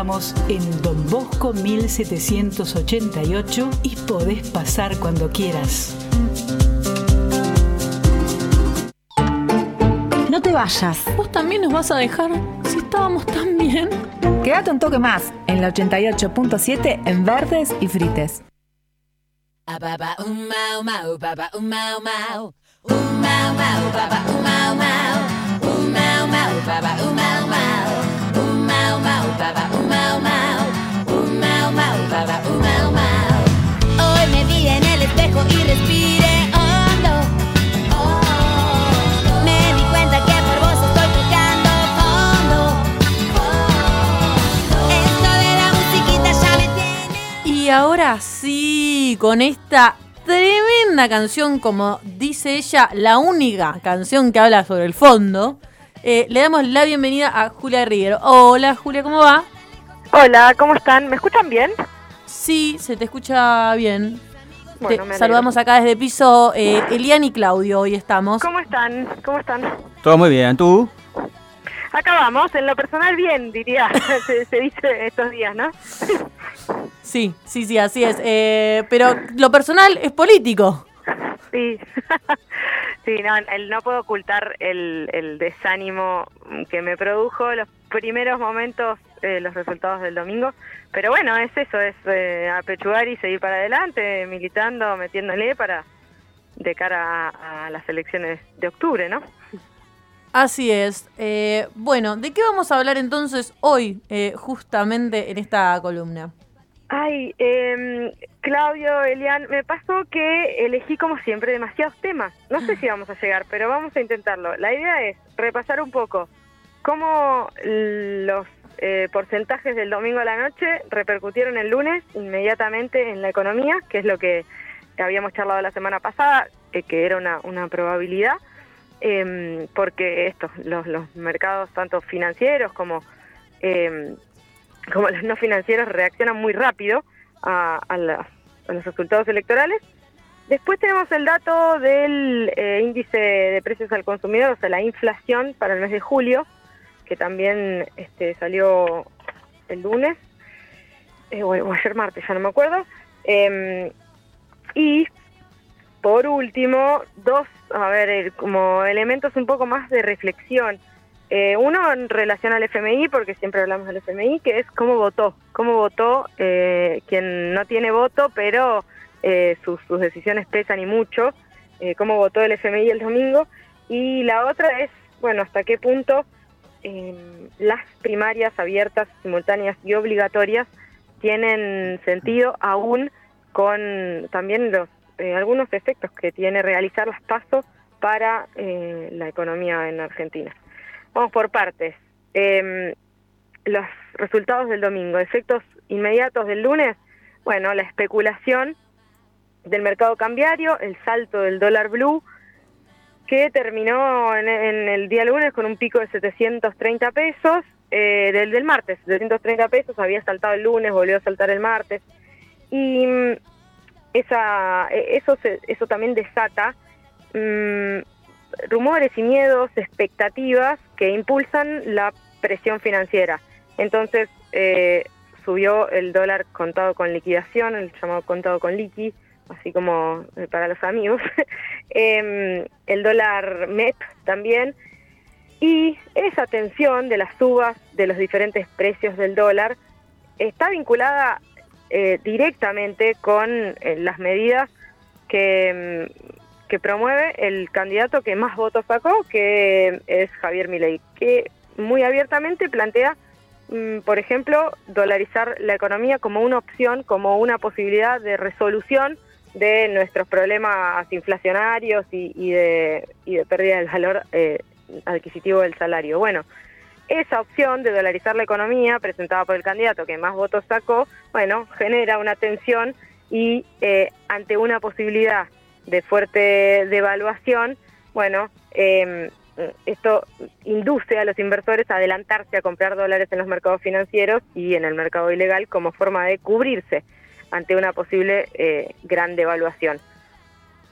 esperamos en Don Bosco 1788 y podés pasar cuando quieras. No te vayas. ¿Vos también nos vas a dejar si estábamos tan bien? Quédate un toque más en la 88.7 en Verdes y Frites. Vi en el espejo y respiré hondo. Me di cuenta que por vos estoy tocando fondo. Esto de la musiquita ya me tiene. Y ahora sí, con esta tremenda canción, como dice ella, la única canción que habla sobre el fondo, eh, le damos la bienvenida a Julia Riguero. Hola Julia, ¿cómo va? Hola, ¿cómo están? ¿Me escuchan bien? Sí, se te escucha bien. Bueno, Te saludamos acá desde piso eh, Elian y Claudio, hoy estamos. ¿Cómo están? ¿Cómo están? Todo muy bien, ¿tú? Acá vamos, en lo personal bien, diría, se, se dice estos días, ¿no? Sí, sí, sí, así es. Eh, pero lo personal es político. Sí, sí, no, el, no puedo ocultar el, el desánimo que me produjo los primeros momentos, eh, los resultados del domingo. Pero bueno, es eso, es eh, apechugar y seguir para adelante, militando, metiéndole para de cara a, a las elecciones de octubre, ¿no? Así es. Eh, bueno, ¿de qué vamos a hablar entonces hoy, eh, justamente en esta columna? Ay, eh, Claudio, Elian, me pasó que elegí como siempre demasiados temas. No sé si vamos a llegar, pero vamos a intentarlo. La idea es repasar un poco cómo los eh, porcentajes del domingo a la noche repercutieron el lunes inmediatamente en la economía, que es lo que habíamos charlado la semana pasada, eh, que era una, una probabilidad, eh, porque estos, los, los mercados tanto financieros como... Eh, como los no financieros reaccionan muy rápido a, a la- a los resultados electorales. Después tenemos el dato del eh, índice de precios al consumidor, o sea, la inflación para el mes de julio, que también este, salió el lunes, eh, o, ayer martes, ya no me acuerdo. Em, y por último, dos, a ver, como elementos un poco más de reflexión. Eh, uno en relación al FMI, porque siempre hablamos del FMI, que es cómo votó, cómo votó eh, quien no tiene voto, pero sus, sus decisiones pesan y mucho, cómo votó el FMI el domingo. Y la otra es, bueno, hasta qué punto eh, las primarias abiertas, simultáneas y obligatorias tienen sentido aún con también los eh, algunos efectos que tiene realizar las pasos para eh, la economía en Argentina. Vamos por partes. Eh, los resultados del domingo, efectos inmediatos del lunes, bueno, la especulación del mercado cambiario, el salto del dólar blue, que terminó en, en el día lunes con un pico de 730 pesos, eh, del, del martes, 730 pesos, había saltado el lunes, volvió a saltar el martes, y mm, esa, eh, eso, se- eso también desata mm, rumores y miedos, expectativas que impulsan la presión financiera. Entonces eh, subió el dólar contado con liquidación, el llamado contado con liqui, así como eh, para los amigos, Em, el dólar MEP también, y esa tensión de las subas de los diferentes precios del dólar está vinculada eh, directamente con eh, las medidas que, mm, que promueve el candidato que más votos sacó, que es Javier Milei, que muy abiertamente plantea, mm, por ejemplo, dolarizar la economía como una opción, como una posibilidad de resolución de nuestros problemas inflacionarios y, y de, y de pérdida del valor eh, adquisitivo del salario. Bueno, esa opción de dolarizar la economía presentada por el candidato que más votos sacó, bueno, genera una tensión y eh, ante una posibilidad de fuerte devaluación, bueno, eh, esto induce a los inversores a adelantarse a comprar dólares en los mercados financieros y en el mercado ilegal como forma de cubrirse ante una posible eh, gran devaluación.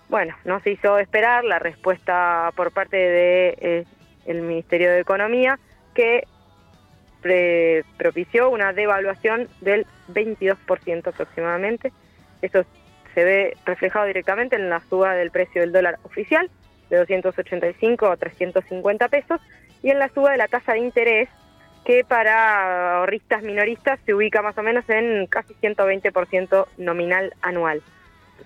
Bueno, no se hizo esperar la respuesta por parte de eh, Ministerio de Economía que pre- propició una devaluación del 22% aproximadamente. Eso se ve reflejado directamente en la suba del precio del dólar oficial de 285 a 350 pesos y en la suba de la tasa de interés que para ahorristas minoristas se ubica más o menos en casi 120% nominal anual.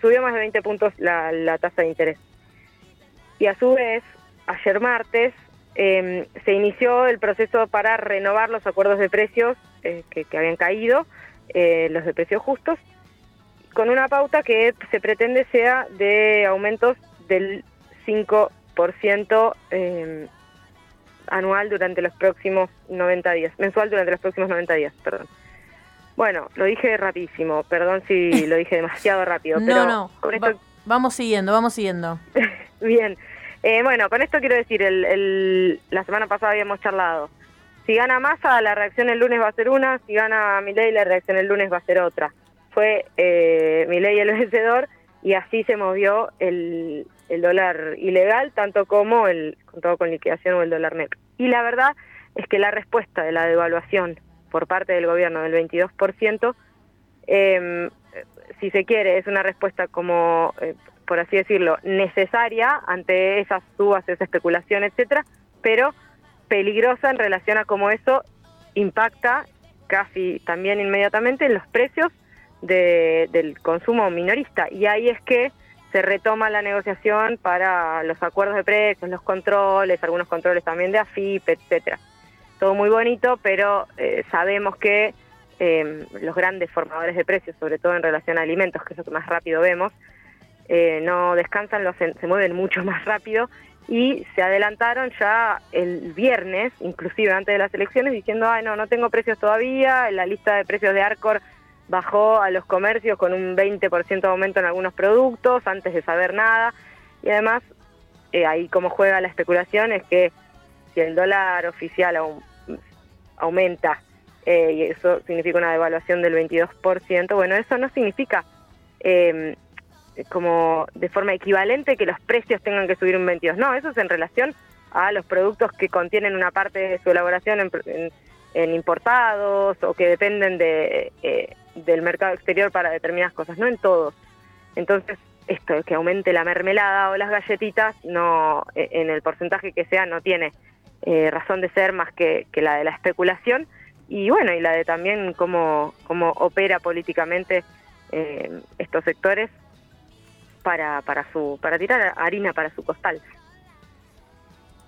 Subió más de 20 puntos la, tasa de interés. Y a su vez, ayer martes, eh, se inició el proceso para renovar los acuerdos de precios eh, que, habían caído, eh, los de precios justos, con una pauta que se pretende sea de aumentos del 5% eh, anual durante los próximos 90 días, mensual durante los próximos 90 días, perdón. Bueno, lo dije rapidísimo, perdón si lo dije demasiado rápido, pero No, no. con esto va- vamos siguiendo, vamos siguiendo. Bien. Eh, bueno, con esto quiero decir, el, el- la semana pasada habíamos charlado. Si gana Massa, la reacción el lunes va a ser una, si gana Milei, la reacción el lunes va a ser otra. Fue eh, Milei el vencedor y así se movió el, el dólar ilegal, tanto como el contado con liquidación o el dólar net. Y la verdad es que la respuesta de la devaluación por parte del gobierno del 22%, eh, si se quiere, es una respuesta como, eh, por así decirlo, necesaria ante esas subas, esa especulación, etcétera, pero peligrosa en relación a cómo eso impacta casi también inmediatamente en los precios de- del consumo minorista. Y ahí es que se retoma la negociación para los acuerdos de precios, los controles, algunos controles también de AFIP, etcétera. Todo muy bonito, pero eh, sabemos que eh, los grandes formadores de precios, sobre todo en relación a alimentos, que es lo que más rápido vemos, eh, no descansan, lo hacen- se mueven mucho más rápido y se adelantaron ya el viernes, inclusive antes de las elecciones, diciendo, ay, no, no tengo precios todavía, la lista de precios de Arcor bajó a los comercios con un 20% de aumento en algunos productos antes de saber nada. Y además, eh, ahí como juega la especulación es que si el dólar oficial au- aumenta eh, y eso significa una devaluación del 22%, bueno, eso no significa eh, como de forma equivalente que los precios tengan que subir un 22. No, eso es en relación a los productos que contienen una parte de su elaboración en, en- en importados o que dependen de, eh, del mercado exterior para determinadas cosas, no en todos. Entonces, esto que aumente la mermelada o las galletitas, no eh, en el porcentaje que sea, no tiene eh, razón de ser más que, que la de la especulación y bueno, y la de también cómo, cómo opera políticamente eh, estos sectores para, para, su, para tirar harina para su costal.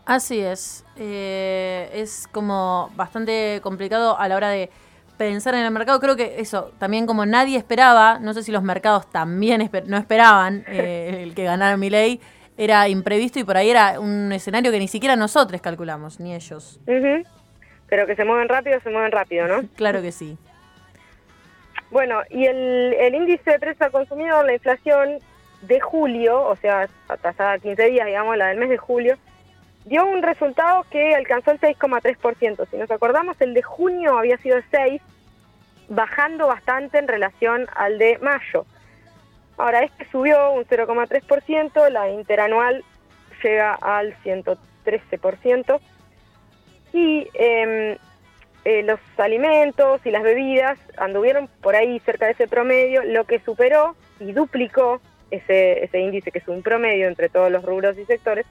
Así es. Eh, es como bastante complicado a la hora de pensar en el mercado. Creo que eso, también como nadie esperaba, no sé si los mercados también esper- no esperaban eh, el que ganara Milei, era imprevisto y por ahí era un escenario que ni siquiera nosotros calculamos, ni ellos. Pero que se mueven rápido, se mueven rápido, ¿no? Claro que sí. Bueno, y el, el índice de precios al consumidor, la inflación de julio, o sea, atrasada a 15 días, digamos, la del mes de julio, dio un resultado que alcanzó el 6,3%. Si nos acordamos, el de junio había sido el 6, bajando bastante en relación al de mayo. Ahora, este subió un 0,3%, la interanual llega al 113%, y em, eh, los alimentos y las bebidas anduvieron por ahí cerca de ese promedio, lo que superó y duplicó ese, ese índice, que es un promedio entre todos los rubros y sectores,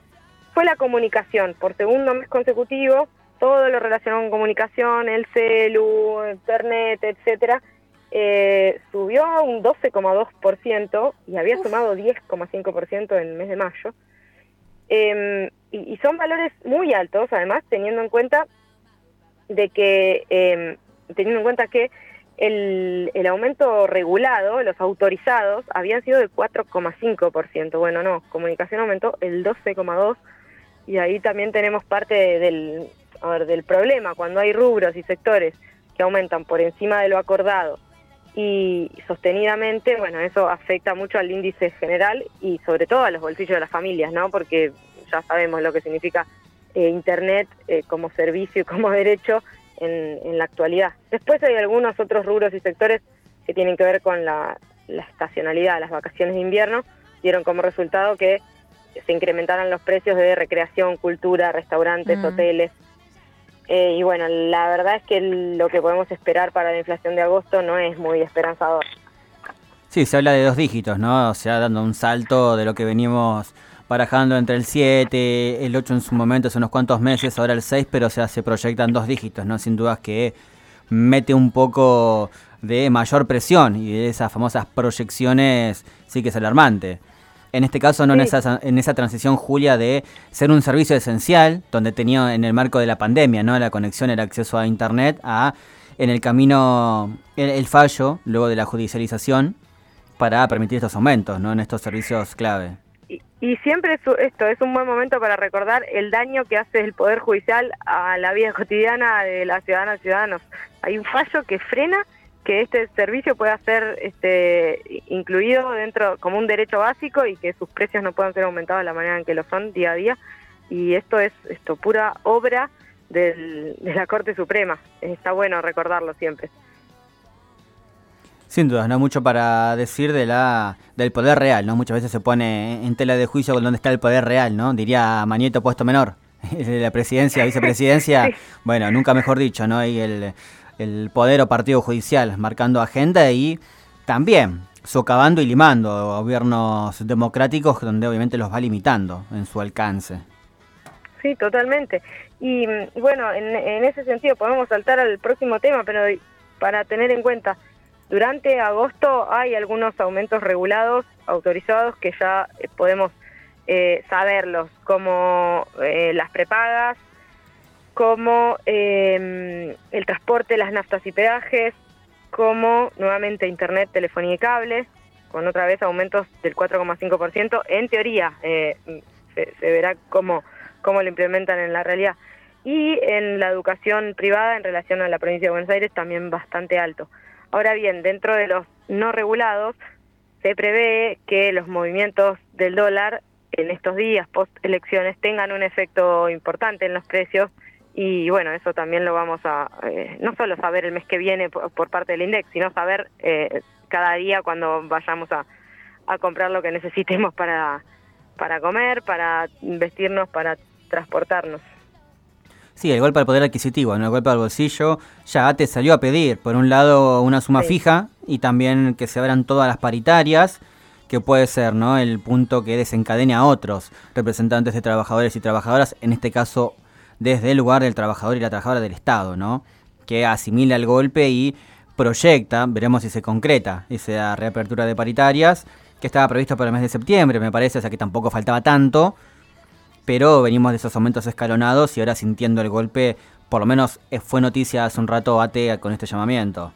fue la comunicación. Por segundo mes consecutivo, todo lo relacionado con comunicación, el celu, internet, etcétera, eh, subió un 12,2% y había sumado 10,5% en el mes de mayo. Eh, y, y son valores muy altos, además, teniendo en cuenta de que eh, teniendo en cuenta que el, el aumento regulado, los autorizados, habían sido de 4,5%. Bueno, no, comunicación aumentó el 12,2% y ahí también tenemos parte del, del problema. Cuando hay rubros y sectores que aumentan por encima de lo acordado y sostenidamente, bueno, eso afecta mucho al índice general y sobre todo a los bolsillos de las familias, ¿no? Porque ya sabemos lo que significa eh, Internet eh, como servicio y como derecho en, en, la actualidad. Después hay algunos otros rubros y sectores que tienen que ver con la, la estacionalidad, las vacaciones de invierno, dieron como resultado que se incrementaron los precios de recreación, cultura, restaurantes, Mm. hoteles. Eh, y bueno, la verdad es que lo que podemos esperar para la inflación de agosto no es muy esperanzador. Sí, se habla de dos dígitos, ¿no? O sea, dando un salto de lo que venimos barajando entre el 7, el 8 en su momento hace unos cuantos meses, ahora el 6, pero o sea, se proyectan dos dígitos, ¿no? Sin dudas que mete un poco de mayor presión y de esas famosas proyecciones sí que es alarmante. En este caso, no en, esa, en esa transición, Julia, de ser un servicio esencial, donde tenía en el marco de la pandemia, ¿no? La conexión, el acceso a Internet, a en el camino, el, fallo, luego de la judicialización, para permitir estos aumentos, ¿no? En estos servicios clave. Y, siempre esto es un buen momento para recordar el daño que hace el Poder Judicial a la vida cotidiana de las ciudadanas y ciudadanos. Hay un fallo que frena que este servicio pueda ser este, incluido dentro como un derecho básico y que sus precios no puedan ser aumentados de la manera en que lo son día a día. Y esto es esto pura obra de la Corte Suprema. Está bueno recordarlo siempre. Sin duda, no mucho para decir de la del poder real, ¿no? Muchas veces se pone en tela de juicio con dónde está el poder real, ¿no? Diría Manieto puesto menor. la presidencia, vicepresidencia, bueno, nunca mejor dicho, ¿no? Y el el poder o partido judicial marcando agenda y también socavando y limando gobiernos democráticos donde obviamente los va limitando en su alcance. Sí, totalmente. Y bueno, en, ese sentido podemos saltar al próximo tema, pero para tener en cuenta, durante agosto hay algunos aumentos regulados, autorizados, que ya eh, podemos eh, saberlos, como eh, las prepagas, como em, el transporte, las naftas y peajes, como nuevamente Internet, telefonía y cable, con otra vez aumentos del 4,5%. En teoría, eh, se, verá cómo, cómo lo implementan en la realidad. Y en la educación privada en relación a la provincia de Buenos Aires también bastante alto. Ahora bien, dentro de los no regulados, se prevé que los movimientos del dólar en estos días post elecciones tengan un efecto importante en los precios y bueno, eso también lo vamos a, eh, no solo saber el mes que viene por, parte del INDEX, sino saber eh, cada día cuando vayamos a, a comprar lo que necesitemos para, para comer, para vestirnos, para transportarnos. Sí, el golpe al poder adquisitivo, ¿no? el golpe al bolsillo, ya te salió a pedir, por un lado, una suma fija y también que se abran todas las paritarias, que puede ser ¿no? el punto que desencadene a otros representantes de trabajadores y trabajadoras, en este caso desde el lugar del trabajador y la trabajadora del Estado, ¿no? Que asimila el golpe y proyecta, veremos si se concreta esa reapertura de paritarias, que estaba prevista para el mes de septiembre, me parece, o sea que tampoco faltaba tanto, pero venimos de esos aumentos escalonados y ahora sintiendo el golpe, por lo menos eh, fue noticia hace un rato ATE con este llamamiento.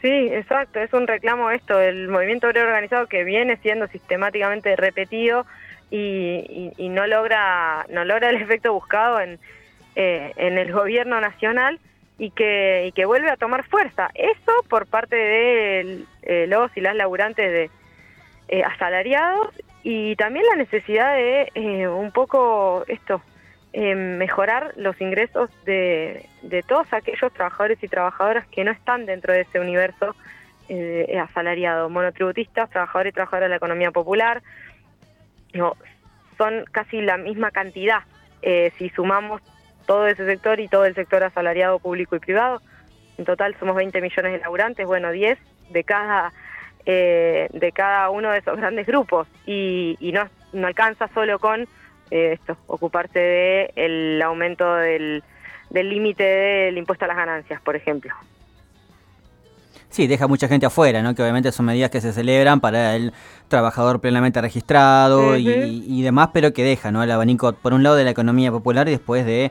Sí, exacto, es un reclamo esto, el movimiento obrero organizado que viene siendo sistemáticamente repetido y, no logra no logra el efecto buscado en, eh, en el gobierno nacional y que, y que vuelve a tomar fuerza. Eso por parte de eh, los y las laburantes de eh, asalariados y también la necesidad de un poco esto mejorar los ingresos de, de todos aquellos trabajadores y trabajadoras que no están dentro de ese universo asalariado, monotributistas, trabajadores y trabajadoras de la economía popular, son casi la misma cantidad eh, si sumamos todo ese sector y todo el sector asalariado público y privado. En total somos 20 millones de laburantes, bueno, 10 de cada eh, de cada uno de esos grandes grupos y, no, no alcanza solo con eh, esto, ocuparse del el aumento del límite del impuesto a las ganancias, por ejemplo. Sí, deja mucha gente afuera, ¿no? Que obviamente son medidas que se celebran para el trabajador plenamente registrado y, demás, pero que deja, ¿no? El abanico, por un lado, de la economía popular y después de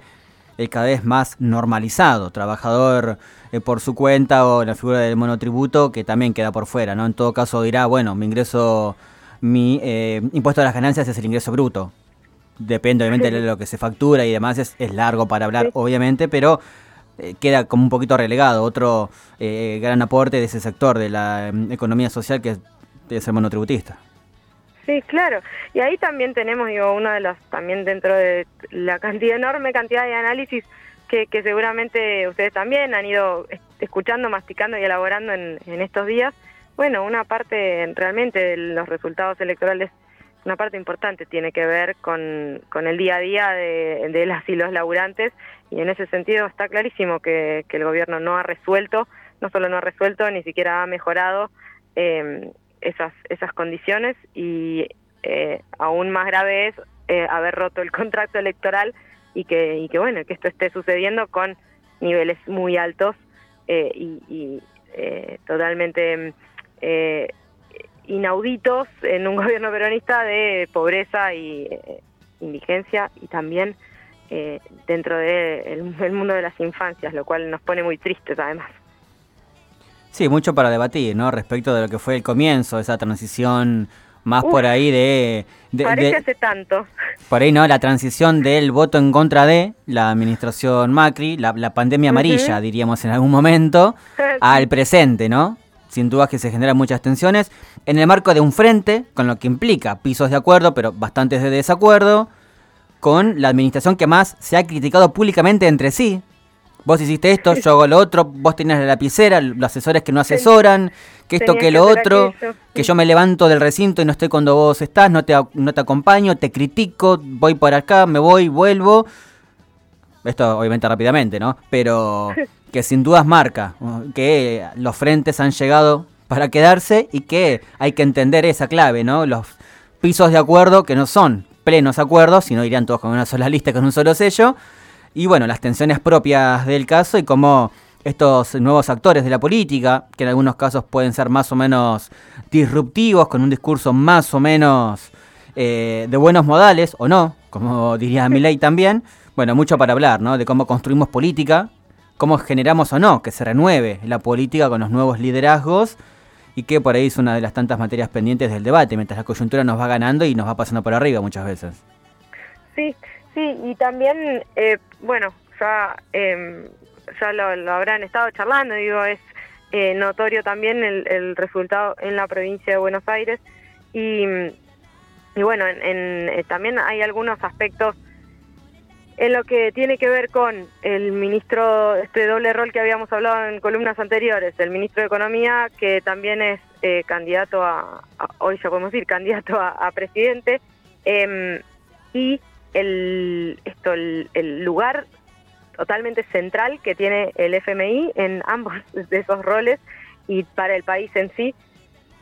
el cada vez más normalizado, trabajador eh, por su cuenta o la figura del monotributo que también queda por fuera, ¿no? En todo caso dirá, bueno, mi ingreso, mi eh, impuesto a las ganancias es el ingreso bruto. Depende obviamente de lo que se factura y demás, es, es largo para hablar, obviamente, pero eh, queda como un poquito relegado. Otro eh, gran aporte de ese sector de la em, economía social que es el monotributista. Sí, claro. Y ahí también tenemos, digo, uno de los, también dentro de la cantidad, enorme cantidad de análisis que, que seguramente ustedes también han ido escuchando, masticando y elaborando en, en estos días. Bueno, una parte realmente de los resultados electorales una parte importante tiene que ver con, con el día a día de, de las y los laburantes y en ese sentido está clarísimo que, que el gobierno no ha resuelto, no solo no ha resuelto, ni siquiera ha mejorado eh, esas, esas condiciones y eh, aún más grave es eh, haber roto el contrato electoral y que, y que bueno, que esto esté sucediendo con niveles muy altos eh, y, y eh, totalmente eh, inauditos en un gobierno peronista de pobreza y eh, indigencia y también eh, dentro del el mundo de las infancias, lo cual nos pone muy tristes además. Sí, mucho para debatir, ¿no? Respecto de lo que fue el comienzo, esa transición más Uf, por ahí de... de- Parece de- hace tanto. por ahí, ¿no? La transición del voto en contra de la administración Macri, la, la pandemia amarilla, diríamos en algún momento, al presente, ¿no? Sin dudas que se generan muchas tensiones en el marco de un frente, con lo que implica pisos de acuerdo, pero bastantes de desacuerdo, con la administración que más se ha criticado públicamente entre sí. Vos hiciste esto, yo hago lo otro, vos tenés la lapicera, los asesores que no asesoran, que esto, Tenías que que lo otro, aquello. que yo me levanto del recinto y no estoy cuando vos estás, no te, no te acompaño, te critico, voy por acá, me voy, vuelvo. Esto obviamente rápidamente, ¿no? Pero que sin dudas marca que los frentes han llegado para quedarse y que hay que entender esa clave, ¿no? Los pisos de acuerdo que no son plenos acuerdos, sino irían todos con una sola lista, con un solo sello. Y bueno, las tensiones propias del caso y cómo estos nuevos actores de la política, que en algunos casos pueden ser más o menos disruptivos, con un discurso más o menos eh, de buenos modales, o no, como diría Milei también. Bueno, mucho para hablar, ¿no? De cómo construimos política, cómo generamos o no que se renueve la política con los nuevos liderazgos y que por ahí es una de las tantas materias pendientes del debate, mientras la coyuntura nos va ganando y nos va pasando por arriba muchas veces. Sí, sí, y también, eh, bueno, ya, eh, ya lo, lo habrán estado charlando, digo, es eh, notorio también el, el resultado en la provincia de Buenos Aires y, y bueno, en, en, eh, también hay algunos aspectos en lo que tiene que ver con el ministro, este doble rol que habíamos hablado en columnas anteriores, el ministro de Economía, que también es eh, candidato a, hoy ya podemos decir, candidato a, presidente, em, y el, esto, el lugar totalmente central que tiene el FMI en ambos de esos roles y para el país en sí.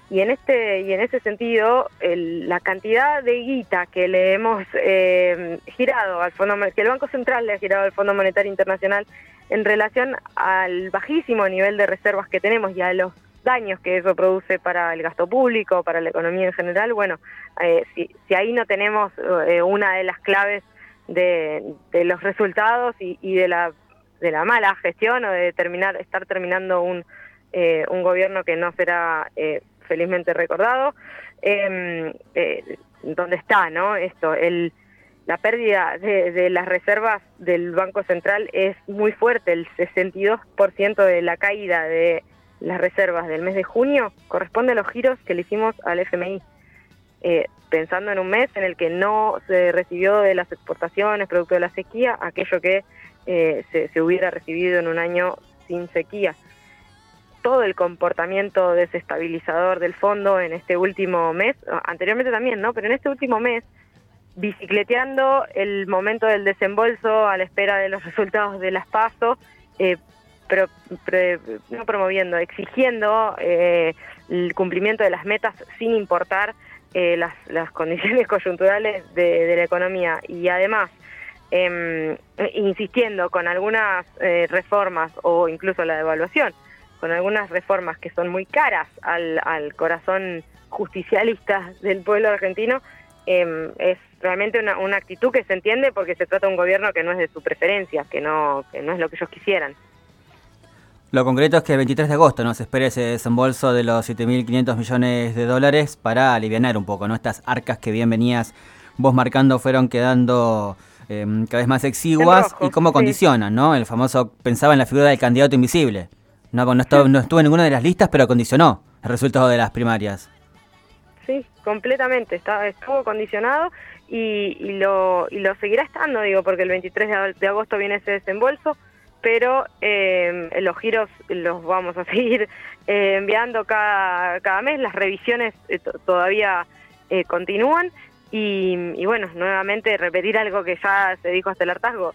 Y en este y en ese sentido, el- la cantidad de guita que le hemos eh, girado al fondo que el Banco Central le ha girado al Fondo Monetario Internacional en relación al bajísimo nivel de reservas que tenemos y a los daños que eso produce para el gasto público, para la economía en general, bueno, eh, si, si ahí no tenemos eh, una de las claves de, de los resultados y, y de la de la mala gestión o de terminar estar terminando un eh, un gobierno que no será eh, felizmente recordado eh, eh, donde está no esto el la pérdida de, de las reservas del Banco Central es muy fuerte el 62% de la caída de las reservas del mes de junio corresponde a los giros que le hicimos al FMI eh, pensando en un mes en el que no se recibió de las exportaciones producto de la sequía aquello que eh, se hubiera recibido en un año sin sequía. Todo el comportamiento desestabilizador del fondo en este último mes, anteriormente también, ¿no? Pero en este último mes, bicicleteando el momento del desembolso a la espera de los resultados de las PASO, eh, no promoviendo, exigiendo eh, el cumplimiento de las metas sin importar eh, las, condiciones coyunturales de, de la economía y además eh, insistiendo con algunas eh, reformas o incluso la devaluación, con algunas reformas que son muy caras al, al corazón justicialista del pueblo argentino, eh, es realmente una, una actitud que se entiende porque se trata de un gobierno que no es de su preferencia, que no, que no es lo que ellos quisieran. Lo concreto es que el 23 de agosto no se espera ese desembolso de los 7.500 millones de dólares para aliviar un poco, ¿no? Estas arcas que bien venías vos marcando fueron quedando eh, cada vez más exiguas rojo, y cómo sí. condicionan, ¿no? El famoso pensaba en la figura del candidato invisible. No, no, estuvo, no estuvo en ninguna de las listas, pero condicionó el resultado de las primarias. Sí, completamente, está, estuvo condicionado y, y, lo, y lo seguirá estando, digo, porque el 23 de, agosto viene ese desembolso, pero eh, los giros los vamos a seguir eh, enviando cada, cada mes, las revisiones eh, to- todavía eh, continúan Y, y bueno, nuevamente repetir algo que ya se dijo hasta el hartazgo.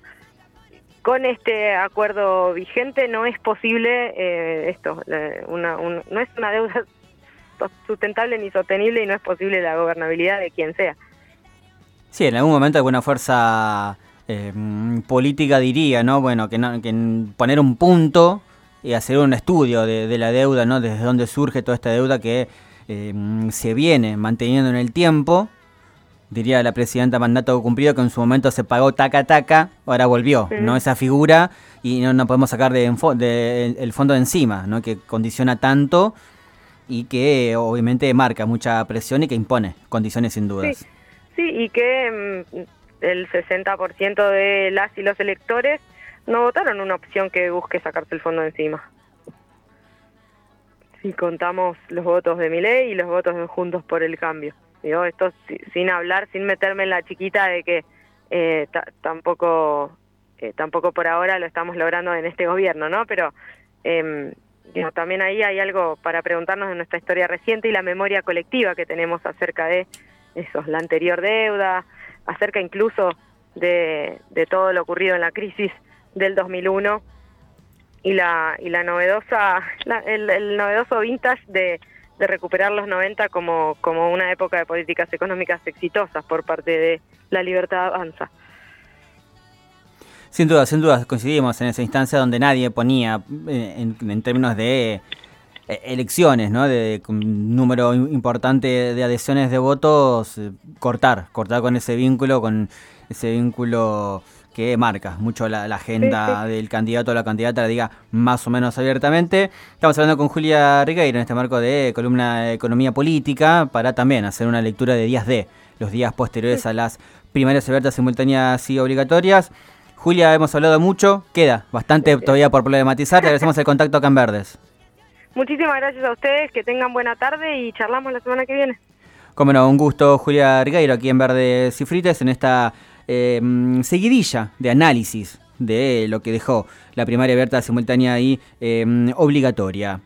Con este acuerdo vigente no es posible eh, esto, una, un- no es una deuda sustentable ni sostenible y no es posible la gobernabilidad de quien sea. Sí, en algún momento alguna fuerza eh, política diría, ¿no? Bueno, que, no, poner un punto y hacer un estudio de, de la deuda, ¿no? Desde dónde surge toda esta deuda que eh, se viene manteniendo en el tiempo. Diría la presidenta mandato cumplido que en su momento se pagó taca taca, ahora volvió, ¿no? Esa figura y no, no podemos sacar de, de- el, el fondo de encima, ¿no? Que condiciona tanto y que obviamente marca mucha presión y que impone condiciones sin dudas. Sí, sí, y que mm, el 60% de las y los electores no votaron una opción que busque sacarse el fondo de encima. Si contamos los votos de Milei y los votos de Juntos por el Cambio. Digo, esto si- sin hablar, sin meterme en la chiquita de que eh, ta- tampoco eh, tampoco por ahora lo estamos logrando en este gobierno, ¿no? Pero em, digo, también ahí hay algo para preguntarnos de nuestra historia reciente y la memoria colectiva que tenemos acerca de eso, la anterior deuda, acerca incluso de, de todo lo ocurrido en la crisis del 2001 y la y la novedosa la- el, el novedoso vintage de, de recuperar los 90 como como una época de políticas económicas exitosas por parte de la libertad avanza. Sin duda, sin duda, coincidimos en esa instancia donde nadie ponía, eh, en, en términos de eh, elecciones, ¿no? De, un número im- importante de adhesiones de votos, eh, cortar, cortar con ese vínculo, con ese vínculo que marca mucho la, la agenda del candidato o la candidata, la diga más o menos abiertamente. Estamos hablando con Julia Riqueiro en este marco de columna de Economía Política para también hacer una lectura de días D, los días posteriores a las primarias abiertas, simultáneas y obligatorias. Julia, hemos hablado mucho, queda bastante todavía por problematizar. Te agradecemos el contacto acá en Verdes. Muchísimas gracias a ustedes, que tengan buena tarde y charlamos la semana que viene. Como no, un gusto, Julia Riqueiro, aquí en Verdes y Frites, en esta mm, seguidilla de análisis de lo que dejó la primaria abierta, simultánea y eh, obligatoria.